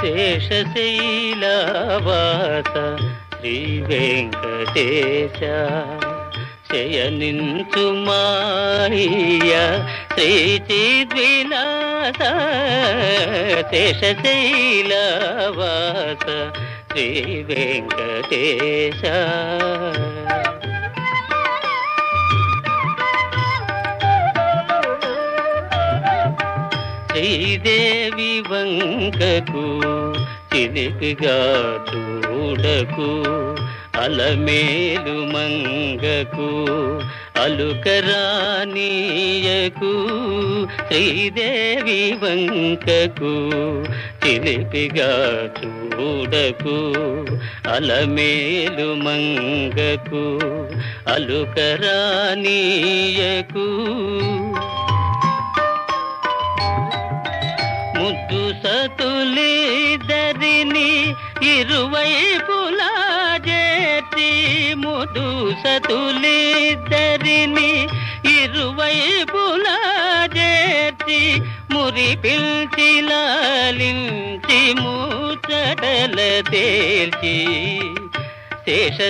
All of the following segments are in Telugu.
శేషశైలవాస శ్రీ వెంకటేశ శయనించు మాయ శ్రీ చిద్విలాస శేషశైలవాస శ్రీ వెంకటేశ శ్రీదేవి వంకకు చిలిపిగా చూడకు అలమేలు మంగకు అలుకరానీయకు శ్రీదేవి వంకకు చిలిపిగా చూడకు అలమేలు మంగకు అలుకరానీయకు ముద్దు సతులిద్దరిని ఇరువైపులా చేర్చి ముద్దు సతులిద్దరిని ఇరువైపులా చేర్చి మురి పిల్చి లాలించి మూచటల తేల్చి శేషశైలవాస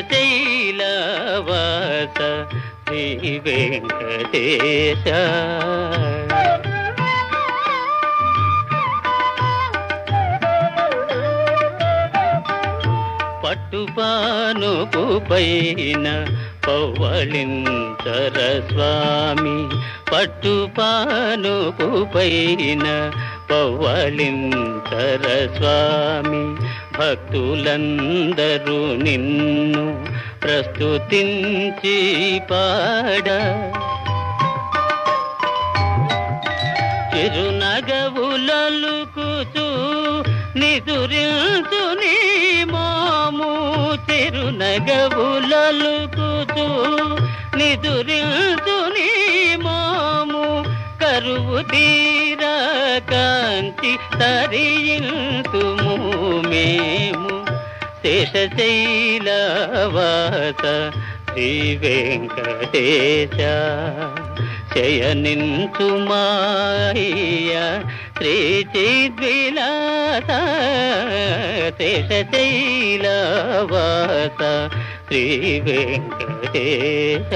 శ్రీ వెంకటేశ. పట్టుపానుపు పైన పవ్వళింతర స్వామి. పట్టుపానుపు పైన పవ్వళింతర స్వామి. భక్తులందరూ నిన్ను ప్రస్తుతించి పాడ. చిరునగవులలుకుచు నిదురించు నీ చిరునగవులలుకుచు నిదురించు నీ మోము కరువు తీర కాంతి తరియింతుము మేము. శేషశైలవాస శ్రీ వెంకటేశ శయనించు మాయ శ్రీ చిద్విలాస శేషశైలవాస శ్రీ వెంకటేశ